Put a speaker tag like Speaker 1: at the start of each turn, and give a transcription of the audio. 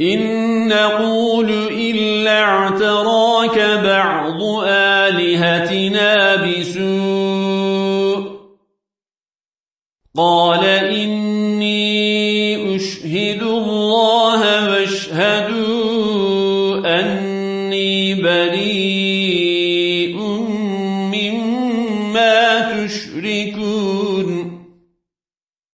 Speaker 1: إن نقول إلا اعتراك بعض آلهتنا بسوء. قال إني أشهد الله وأشهد أني بريء مما تشركون.